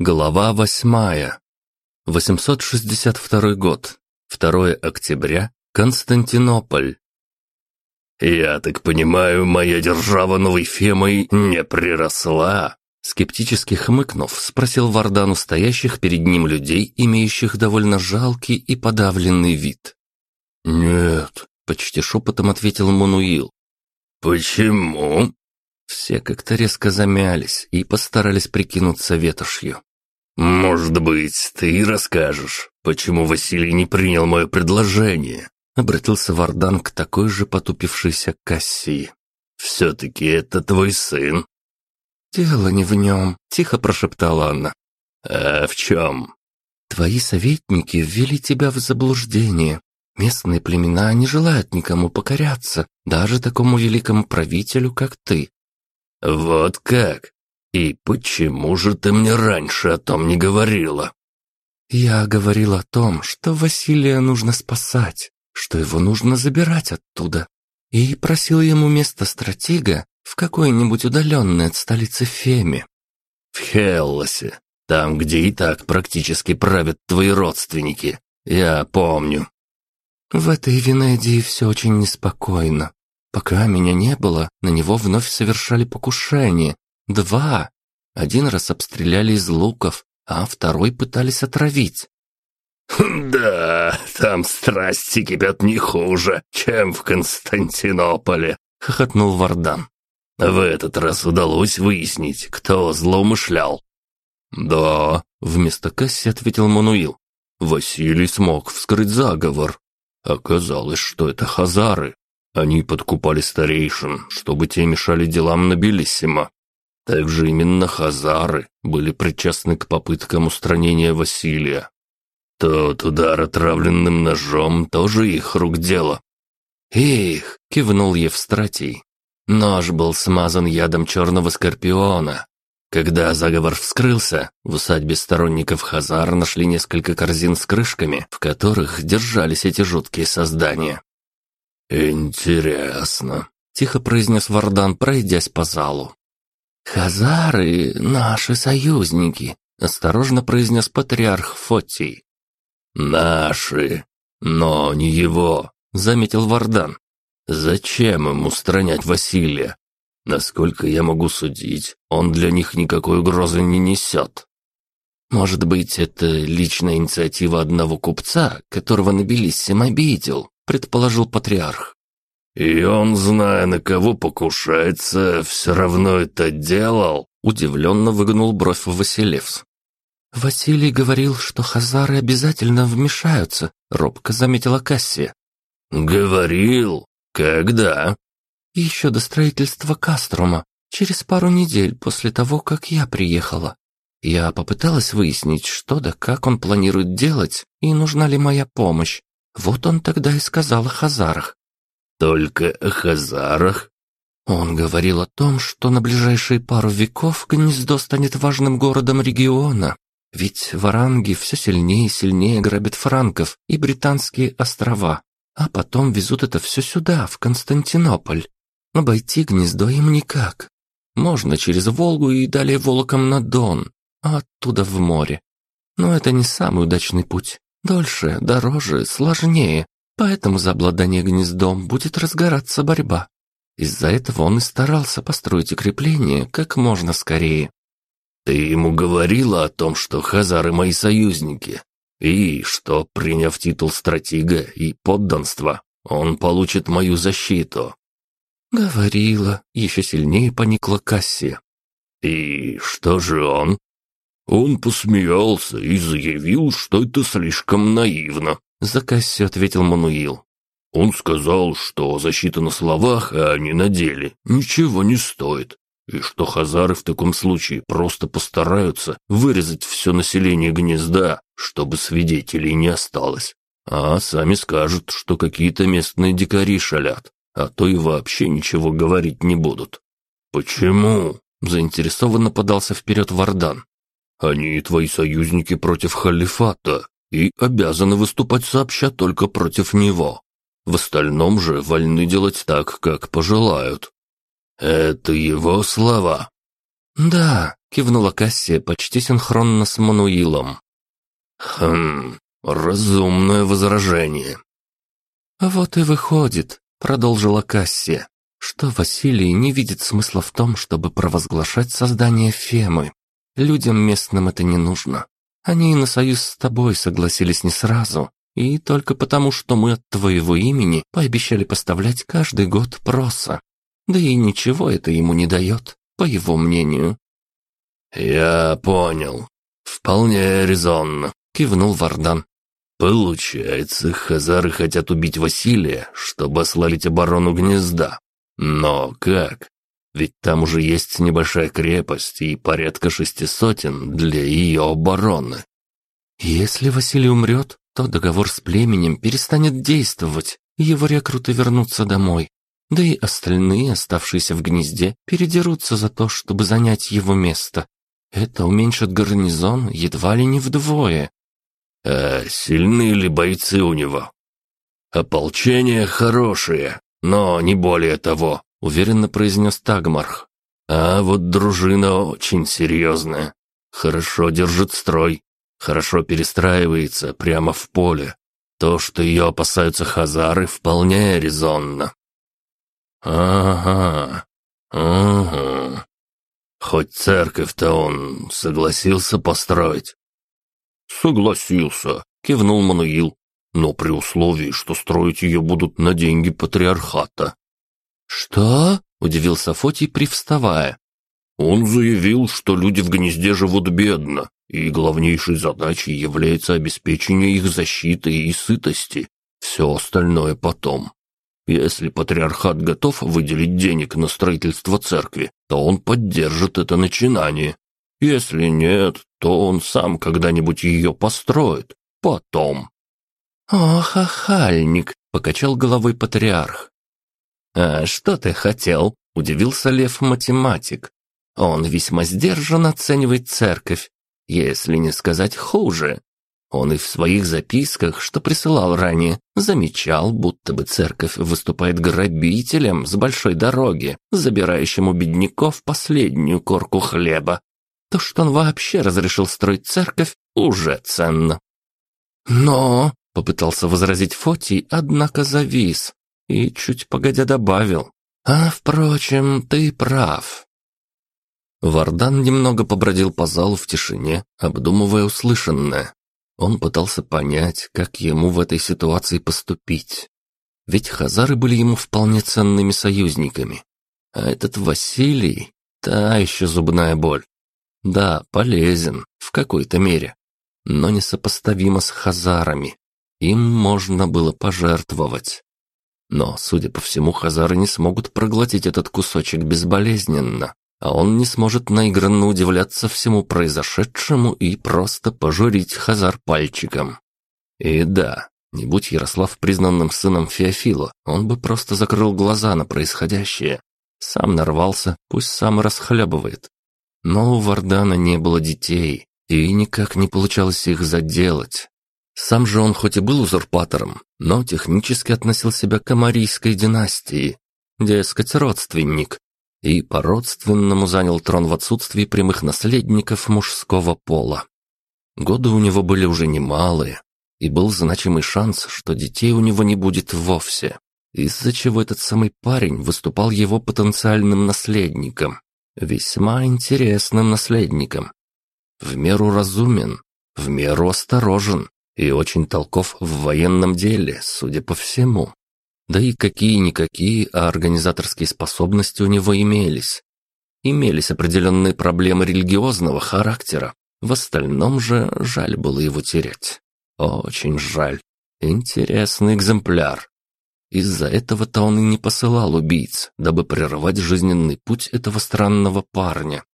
Глава восьмая. 862 год. 2 октября. Константинополь. «Я так понимаю, моя держава новой Фемой не приросла?» Скептически хмыкнув, спросил Вардан у стоящих перед ним людей, имеющих довольно жалкий и подавленный вид. «Нет», — почти шепотом ответил Мануил. «Почему?» Все как-то резко замялись и постарались прикинуться ветошью. «Может быть, ты расскажешь, почему Василий не принял мое предложение?» Обратился Вардан к такой же потупившейся Кассии. «Все-таки это твой сын». «Дело не в нем», — тихо прошептала она. «А в чем?» «Твои советники ввели тебя в заблуждение. Местные племена не желают никому покоряться, даже такому великому правителю, как ты». «Вот как? «И почему же ты мне раньше о том не говорила?» «Я говорил о том, что Василия нужно спасать, что его нужно забирать оттуда, и просил ему место стратега в какой-нибудь удаленной от столицы Феме». «В Хеллосе, там, где и так практически правят твои родственники, я помню». «В этой Венедии все очень неспокойно. Пока меня не было, на него вновь совершали покушение, Два. Один раз обстреляли из луков, а второй пытались отравить. «Да, там страсти кипят не хуже, чем в Константинополе», — хохотнул Вардан. «В этот раз удалось выяснить, кто злоумышлял». «Да», — вместо Касси ответил Мануил. «Василий смог вскрыть заговор. Оказалось, что это хазары. Они подкупали старейшин, чтобы те мешали делам на Белиссимо. Также именно хазары были причастны к попыткам устранения Василия. Тот удар отравленным ножом тоже их рук дело. «Их!» — кивнул Евстратий. Нож был смазан ядом черного скорпиона. Когда заговор вскрылся, в усадьбе сторонников Хазар нашли несколько корзин с крышками, в которых держались эти жуткие создания. «Интересно», — тихо произнес Вардан, пройдясь по залу. «Хазары — наши союзники», — осторожно произнес патриарх Фотий. «Наши, но не его», — заметил Вардан. «Зачем им устранять Василия? Насколько я могу судить, он для них никакой угрозы не несет». «Может быть, это личная инициатива одного купца, которого Набелиссим обидел», — предположил патриарх. «И он, зная, на кого покушается, все равно это делал?» Удивленно выгнул бровь Василевс. «Василий говорил, что хазары обязательно вмешаются», — робко заметила Кассия. «Говорил? Когда?» «Еще до строительства Каструма, через пару недель после того, как я приехала. Я попыталась выяснить, что да как он планирует делать и нужна ли моя помощь. Вот он тогда и сказал о хазарах. Только о Хазарах? Он говорил о том, что на ближайшие пару веков гнездо станет важным городом региона. Ведь варанги все сильнее и сильнее грабят франков и британские острова, а потом везут это все сюда, в Константинополь. Обойти гнездо им никак. Можно через Волгу и далее волоком на Дон, а оттуда в море. Но это не самый удачный путь. Дольше, дороже, сложнее, Поэтому за обладание гнездом будет разгораться борьба. Из-за этого он и старался построить укрепление как можно скорее. «Ты ему говорила о том, что хазары мои союзники, и что, приняв титул стратега и подданства, он получит мою защиту?» «Говорила», — еще сильнее поникла Кассия. «И что же он?» Он посмеялся и заявил, что это слишком наивно. За ответил Мануил. Он сказал, что защита на словах, а не на деле, ничего не стоит, и что хазары в таком случае просто постараются вырезать все население гнезда, чтобы свидетелей не осталось. А сами скажут, что какие-то местные дикари шалят, а то и вообще ничего говорить не будут. «Почему?» – заинтересованно подался вперед Вардан. «Они твои союзники против халифата, и обязаны выступать сообща только против него. В остальном же вольны делать так, как пожелают. Это его слова. «Да», — кивнула Кассия почти синхронно с Мануилом. «Хм, разумное возражение». «Вот и выходит», — продолжила Кассия, «что Василий не видит смысла в том, чтобы провозглашать создание Фемы. Людям местным это не нужно. Они на союз с тобой согласились не сразу, и только потому, что мы от твоего имени пообещали поставлять каждый год проса. Да и ничего это ему не дает, по его мнению». «Я понял. Вполне резонно», — кивнул Вардан. «Получается, хазары хотят убить Василия, чтобы ослалить оборону гнезда. Но как? Ведь там уже есть небольшая крепость и порядка шести сотен для ее обороны». «Если Василий умрет, то договор с племенем перестанет действовать, и его рекруты вернутся домой. Да и остальные, оставшиеся в гнезде, передерутся за то, чтобы занять его место. Это уменьшит гарнизон едва ли не вдвое. А сильны ли бойцы у него? Ополчение хорошее, но не более того, уверенно произнес Тагмарх. А вот дружина очень серьезная. Хорошо держит строй, хорошо перестраивается прямо в поле. То, что ее опасаются хазары, вполне резонно. Ага, ага. Хоть церковь-то он согласился построить. Согласился, кивнул Мануил, но при условии, что строить ее будут на деньги патриархата. Что? удивился Фотий, привставая. Он заявил, что люди в гнезде живут бедно, и главнейшей задачей является обеспечение их защиты и сытости. Все остальное потом. Если патриархат готов выделить денег на строительство церкви, то он поддержит это начинание. Если нет, то он сам когда-нибудь ее построит. Потом. «Ох, ахальник!» — покачал головой патриарх. «А что ты хотел?» — удивился Лев-математик. «Он весьма сдержанно оценивает церковь, если не сказать хуже. Он и в своих записках, что присылал ранее, замечал, будто бы церковь выступает грабителем с большой дороги, забирающим у бедняков последнюю корку хлеба. То, что он вообще разрешил строить церковь, уже ценно. «Но», — попытался возразить Фотий, однако завис и чуть погодя добавил, «А, впрочем, ты прав». Вардан немного побродил по залу в тишине, обдумывая услышанное. Он пытался понять, как ему в этой ситуации поступить. Ведь хазары были ему вполне ценными союзниками. А этот Василий — та еще зубная боль. Да, полезен, в какой-то мере, но несопоставимо с хазарами. Им можно было пожертвовать. Но, судя по всему, хазары не смогут проглотить этот кусочек безболезненно а он не сможет наигранно удивляться всему произошедшему и просто пожурить Хазар пальчиком. И да, не будь Ярослав признанным сыном Феофила, он бы просто закрыл глаза на происходящее. Сам нарвался, пусть сам расхлебывает. Но у Вардана не было детей, и никак не получалось их заделать. Сам же он хоть и был узурпатором, но технически относил себя к Амарийской династии, дескать, родственник, и по-родственному занял трон в отсутствии прямых наследников мужского пола. Годы у него были уже немалые, и был значимый шанс, что детей у него не будет вовсе, из-за чего этот самый парень выступал его потенциальным наследником, весьма интересным наследником. В меру разумен, в меру осторожен и очень толков в военном деле, судя по всему. Да и какие-никакие, а организаторские способности у него имелись. Имелись определенные проблемы религиозного характера. В остальном же жаль было его терять. Очень жаль. Интересный экземпляр. Из-за этого-то он и не посылал убийц, дабы прервать жизненный путь этого странного парня.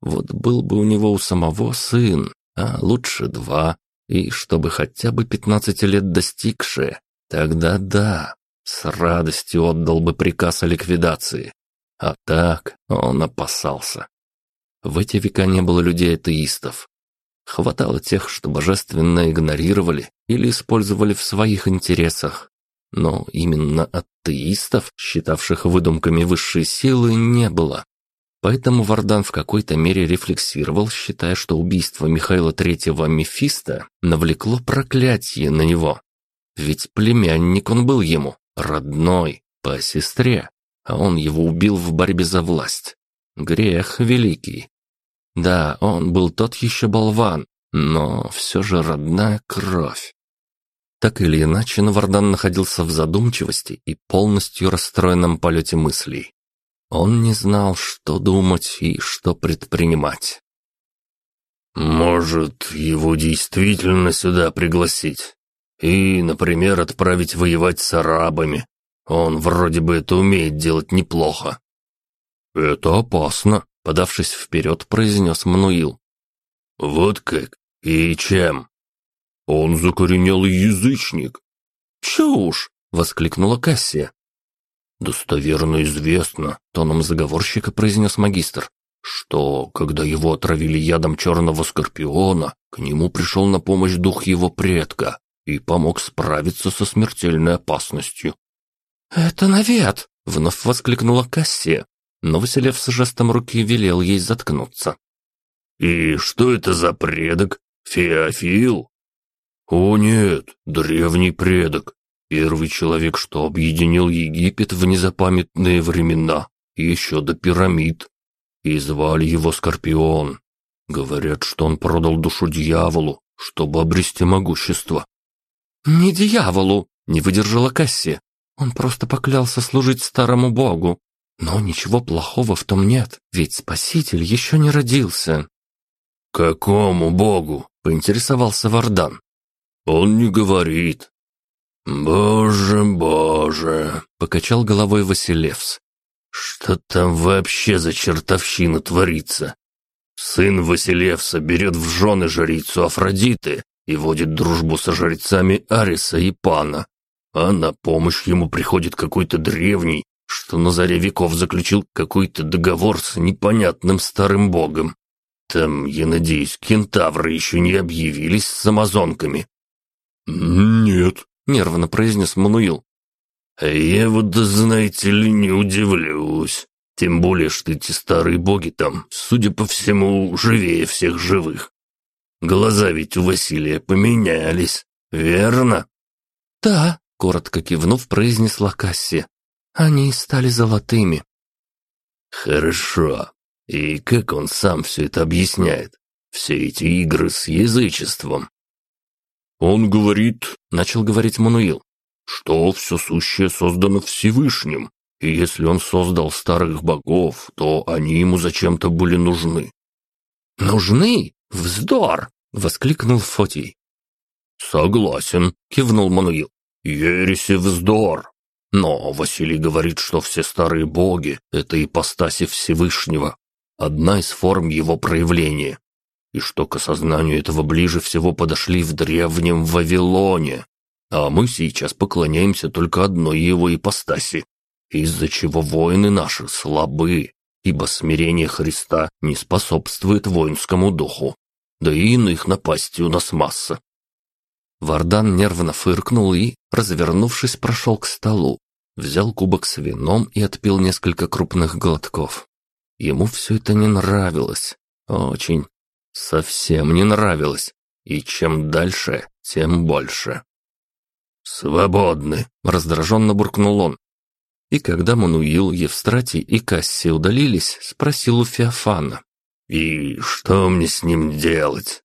Вот был бы у него у самого сын, а лучше два, и чтобы хотя бы пятнадцати лет достигшие, тогда да, с радостью отдал бы приказ о ликвидации. А так он опасался. В эти века не было людей-атеистов. Хватало тех, что божественно игнорировали или использовали в своих интересах. Но именно атеистов, считавших выдумками высшей силы, не было. Поэтому Вардан в какой-то мере рефлексировал, считая, что убийство Михаила Третьего Мефиста навлекло проклятие на него. Ведь племянник он был ему, родной, по сестре, а он его убил в борьбе за власть. Грех великий. Да, он был тот еще болван, но все же родная кровь. Так или иначе, Вардан находился в задумчивости и полностью расстроенном полете мыслей. Он не знал, что думать и что предпринимать. «Может, его действительно сюда пригласить? И, например, отправить воевать с арабами? Он вроде бы это умеет делать неплохо». «Это опасно», — подавшись вперед, произнес Мануил. «Вот как? И чем?» «Он закоренелый язычник». «Чушь!» — воскликнула Кассия. «Достоверно известно», — тоном заговорщика произнес магистр, что, когда его отравили ядом черного скорпиона, к нему пришел на помощь дух его предка и помог справиться со смертельной опасностью. «Это навет!» — вновь воскликнула Кассия, но Василев с жестом руки велел ей заткнуться. «И что это за предок? Феофил?» «О нет, древний предок, Первый человек, что объединил Египет в незапамятные времена, еще до пирамид. И звали его Скорпион. Говорят, что он продал душу дьяволу, чтобы обрести могущество. «Не дьяволу!» — не выдержала Касси. Он просто поклялся служить старому богу. Но ничего плохого в том нет, ведь Спаситель еще не родился. «Какому богу?» — поинтересовался Вардан. «Он не говорит, «Боже, боже!» — покачал головой Василевс. «Что там вообще за чертовщина творится? Сын Василевса берет в жены жрицу Афродиты и водит дружбу со жрецами Ариса и Пана, а на помощь ему приходит какой-то древний, что на заре веков заключил какой-то договор с непонятным старым богом. Там, я надеюсь, кентавры еще не объявились с амазонками?» «Нет», нервно произнес Мануил. «Я вот, знаете ли, не удивлюсь. Тем более, что эти старые боги там, судя по всему, живее всех живых. Глаза ведь у Василия поменялись, верно?» «Да», — коротко кивнув, произнесла Касси. «Они стали золотыми». «Хорошо. И как он сам все это объясняет? Все эти игры с язычеством?» «Он говорит», — начал говорить Мануил, «что все сущее создано Всевышним, и если он создал старых богов, то они ему зачем-то были нужны». «Нужны? Вздор!» — воскликнул Фотий. «Согласен», — кивнул Мануил. «Ересь и вздор. Но Василий говорит, что все старые боги — это ипостаси Всевышнего, одна из форм его проявления и что к осознанию этого ближе всего подошли в древнем Вавилоне. А мы сейчас поклоняемся только одной его ипостаси, из-за чего воины наши слабы, ибо смирение Христа не способствует воинскому духу, да и иных напастей у нас масса. Вардан нервно фыркнул и, развернувшись, прошел к столу, взял кубок с вином и отпил несколько крупных глотков. Ему все это не нравилось. Очень. Совсем не нравилось. И чем дальше, тем больше. «Свободны!» — раздраженно буркнул он. И когда Мануил, Евстратий и Касси удалились, спросил у Феофана. «И что мне с ним делать?»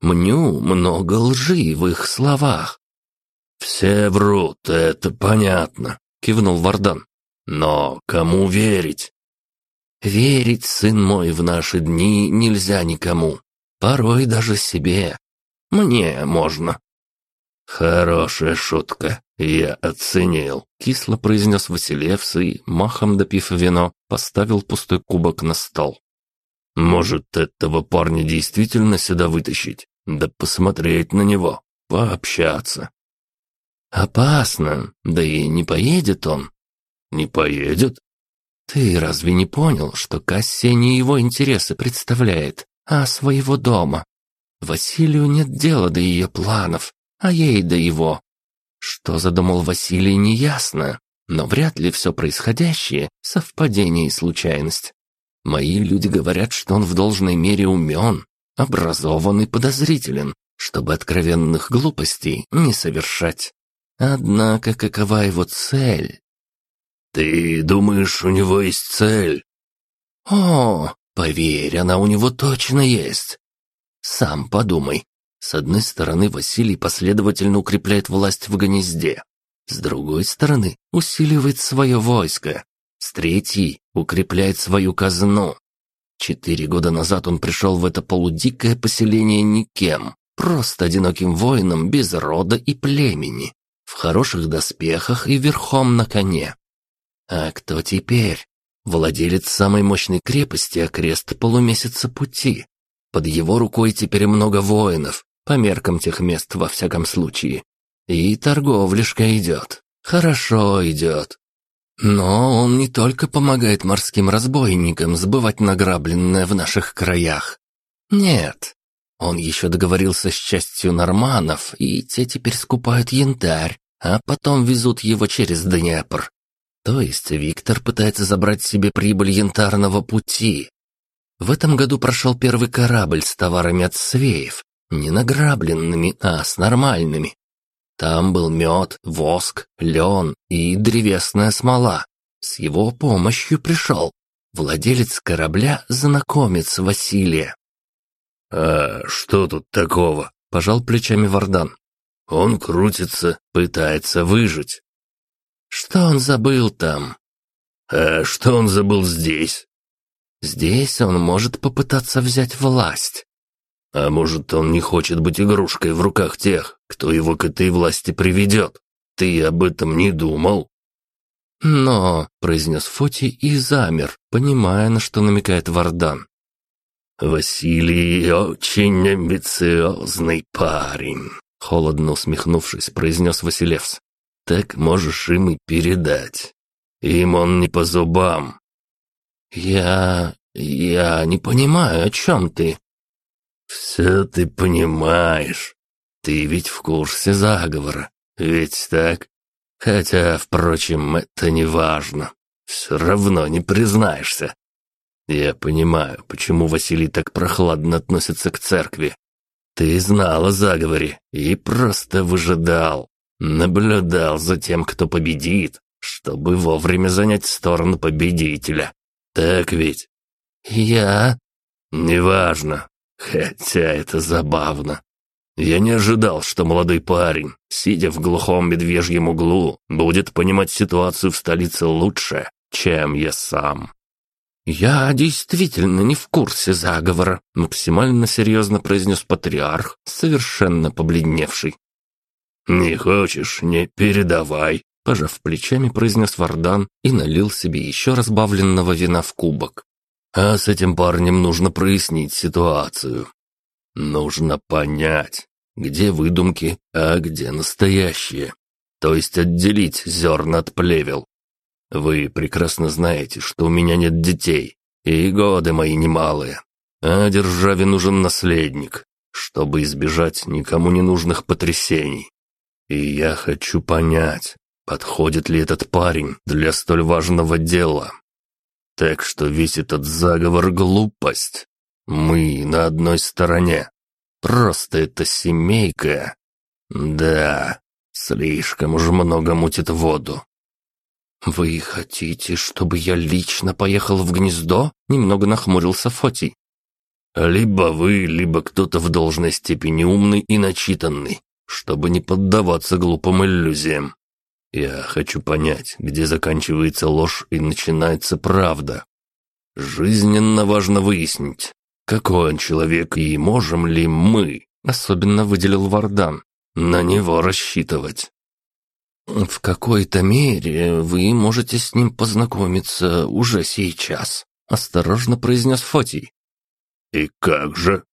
«Мню много лжи в их словах». «Все врут, это понятно», — кивнул Вардан. «Но кому верить?» Верить, сын мой, в наши дни нельзя никому. Порой даже себе. Мне можно». «Хорошая шутка, я оценил», — кисло произнес Василевс и, махом допив вино, поставил пустой кубок на стол. «Может, этого парня действительно сюда вытащить? Да посмотреть на него, пообщаться». «Опасно, да и не поедет он». «Не поедет? Ты разве не понял, что Кассия не его интересы представляет, а своего дома? Василию нет дела до ее планов, а ей до его. Что задумал Василий, неясно, но вряд ли все происходящее — совпадение и случайность. Мои люди говорят, что он в должной мере умен, образован и подозрителен, чтобы откровенных глупостей не совершать. Однако какова его цель? Ты думаешь, у него есть цель? О, поверь, она у него точно есть. Сам подумай. С одной стороны, Василий последовательно укрепляет власть в гнезде. С другой стороны, усиливает свое войско. С третьей, укрепляет свою казну. Четыре года назад он пришел в это полудикое поселение никем, просто одиноким воином без рода и племени, в хороших доспехах и верхом на коне. А кто теперь? Владелец самой мощной крепости окрест полумесяца пути. Под его рукой теперь много воинов, по меркам тех мест во всяком случае. И торговляшка идет. Хорошо идет. Но он не только помогает морским разбойникам сбывать награбленное в наших краях. Нет. Он еще договорился с частью норманов, и те теперь скупают янтарь, а потом везут его через Днепр. То есть Виктор пытается забрать себе прибыль янтарного пути. В этом году прошел первый корабль с товарами от свеев, не награбленными, а с нормальными. Там был мед, воск, лен и древесная смола. С его помощью пришел владелец корабля, знакомец Василия. «А что тут такого?» – пожал плечами Вардан. «Он крутится, пытается выжить. Что он забыл там? А что он забыл здесь? Здесь он может попытаться взять власть. А может, он не хочет быть игрушкой в руках тех, кто его к этой власти приведет? Ты об этом не думал? Но, произнес Фоти и замер, понимая, на что намекает Вардан. «Василий очень амбициозный парень», — холодно усмехнувшись, произнес Василевс так можешь им и передать. Им он не по зубам». «Я... я не понимаю, о чем ты?» «Все ты понимаешь. Ты ведь в курсе заговора, ведь так? Хотя, впрочем, это не важно. Все равно не признаешься. Я понимаю, почему Василий так прохладно относится к церкви. Ты знал о заговоре и просто выжидал. Наблюдал за тем, кто победит, чтобы вовремя занять сторону победителя. Так ведь? Я... Неважно. Хотя это забавно. Я не ожидал, что молодой парень, сидя в глухом медвежьем углу, будет понимать ситуацию в столице лучше, чем я сам. «Я действительно не в курсе заговора», — максимально серьезно произнес патриарх, совершенно побледневший. «Не хочешь, не передавай», — пожав плечами, произнес Вардан и налил себе еще разбавленного вина в кубок. «А с этим парнем нужно прояснить ситуацию. Нужно понять, где выдумки, а где настоящие. То есть отделить зерна от плевел. Вы прекрасно знаете, что у меня нет детей, и годы мои немалые. А державе нужен наследник, чтобы избежать никому ненужных потрясений. И я хочу понять, подходит ли этот парень для столь важного дела. Так что весь этот заговор — глупость. Мы на одной стороне. Просто эта семейка. Да, слишком уж много мутит воду. «Вы хотите, чтобы я лично поехал в гнездо?» — немного нахмурился Фотий. «Либо вы, либо кто-то в должной степени умный и начитанный чтобы не поддаваться глупым иллюзиям. Я хочу понять, где заканчивается ложь и начинается правда. Жизненно важно выяснить, какой он человек и можем ли мы, особенно выделил Вардан, на него рассчитывать. В какой-то мере вы можете с ним познакомиться уже сейчас, осторожно произнес Фотий. И как же?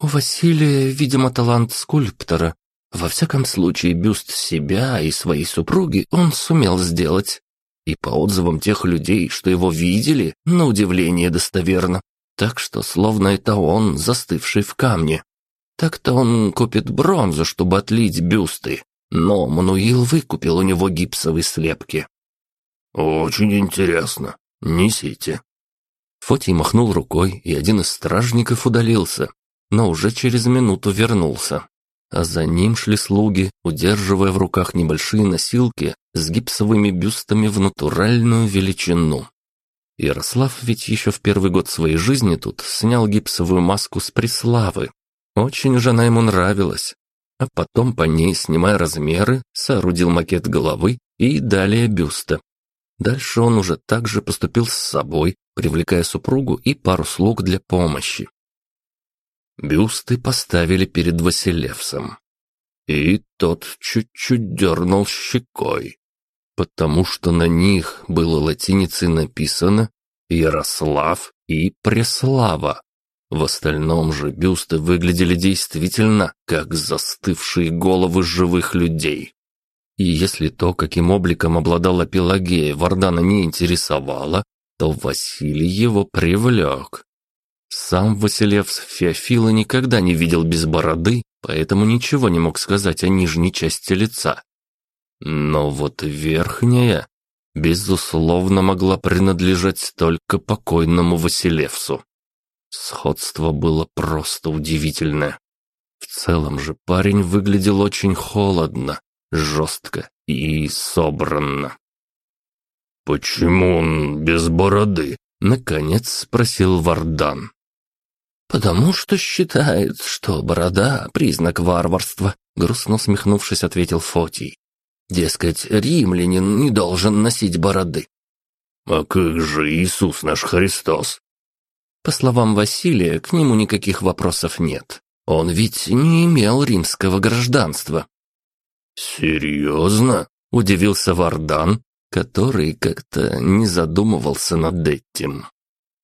У Василия, видимо, талант скульптора, во всяком случае, бюст себя и своей супруги он сумел сделать. И по отзывам тех людей, что его видели, на удивление достоверно. Так что словно это он, застывший в камне. Так-то он купит бронзу, чтобы отлить бюсты, но Мануил выкупил у него гипсовые слепки. «Очень интересно. Несите». Фотий махнул рукой, и один из стражников удалился, но уже через минуту вернулся. А за ним шли слуги, удерживая в руках небольшие носилки с гипсовыми бюстами в натуральную величину. Ярослав ведь еще в первый год своей жизни тут снял гипсовую маску с Преславы. Очень уж она ему нравилась. А потом по ней, снимая размеры, соорудил макет головы и далее бюста. Дальше он уже также поступил с собой, привлекая супругу и пару слуг для помощи. Бюсты поставили перед Василевсом. И тот чуть-чуть дернул щекой потому что на них было латиницей написано «Ярослав» и «Преслава». В остальном же бюсты выглядели действительно как застывшие головы живых людей. И если то, каким обликом обладала Пелагея, Вардана не интересовало, то Василий его привлек. Сам Василевс Феофила никогда не видел без бороды, поэтому ничего не мог сказать о нижней части лица. Но вот верхняя, безусловно, могла принадлежать только покойному Василевсу. Сходство было просто удивительное. В целом же парень выглядел очень холодно, жестко и собранно. «Почему он без бороды?» — наконец спросил Вардан. «Потому что считает, что борода — признак варварства», — грустно усмехнувшись, ответил Фотий. Дескать, римлянин не должен носить бороды. А как же Иисус наш Христос? По словам Василия, к нему никаких вопросов нет. Он ведь не имел римского гражданства. Серьезно? Удивился Вардан, который как-то не задумывался над этим.